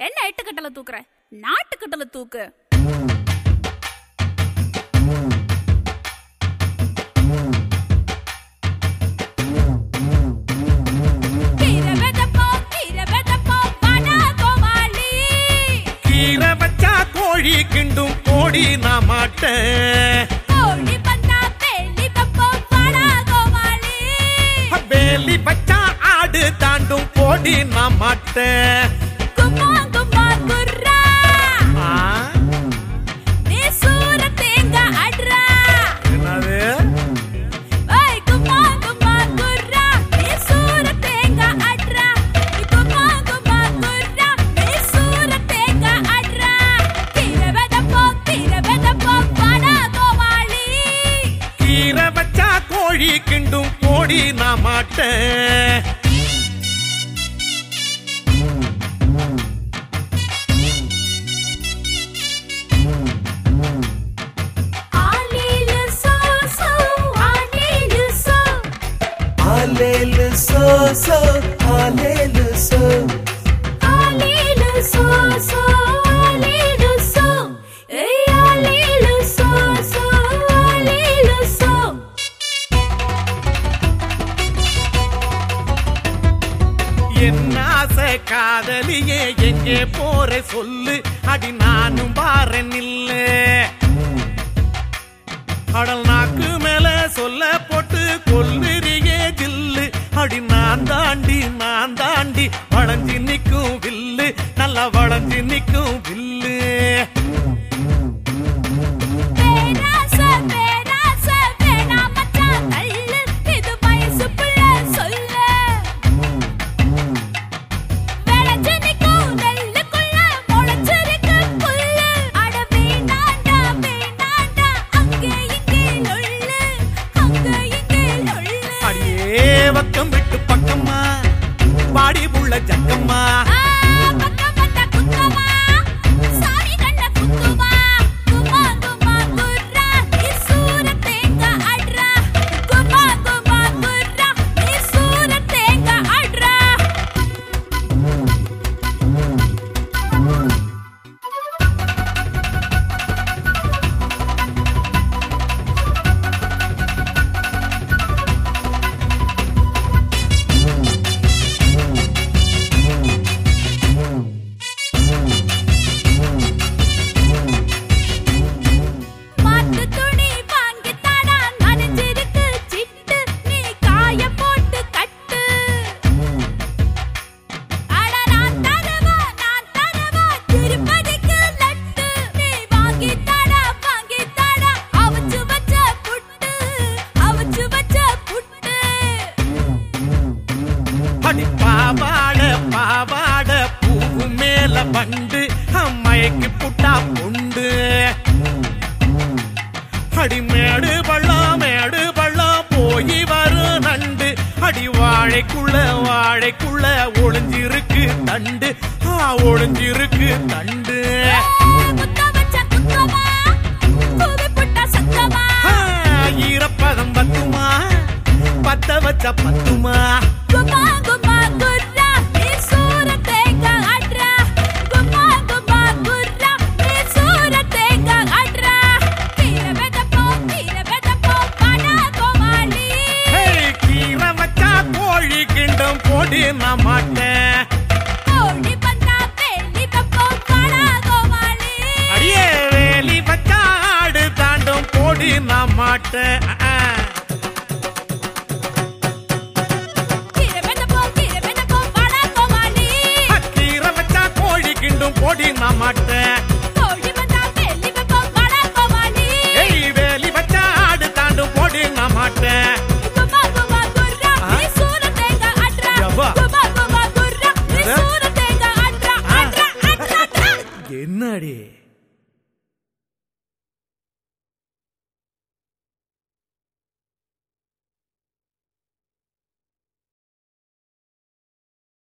என்ன எட்டுக்கட்டல தூக்குற நாட்டுக்கட்டல தூக்கு ஓடி நான் மாட்டேன். வேலி பச்சா ஆடு தாண்டும் போடி நான் என் ஆசை காதலியே எங்கே போற சொல்லு. அடி நானும் பாறன் இல்ல. கடல் நாக்கு மேல சொல்ல போட்டு கொல்லுறியே தில்லு அடி நான் தாண்டி நான் தாண்டி வளைஞ்சி நிற்கும் வில்லு. நல்லா வளைஞ்சி நிற்கும் จัด நல்ல பண்டு அம்மைக்கு புட்டா உண்டு. அடிமேடு பள்ளம் மேடு பள்ளம் போய் வரும் நண்டு. அடி வாழைக்குள்ள வாழைக்குள்ள ஒளிஞ்சிருக்கு தண்டு. ஆ ஒளிஞ்சிருக்கு தண்டு. ஈரப்பதம் பத்துமா? பத்த வச்ச பத்துமா? ஓடி நான் மாட்டேன். அடியே வேலி வச்சாடு தாண்டும் போடி நான் மாட்டேன். போடி நான் மாட்டேன்.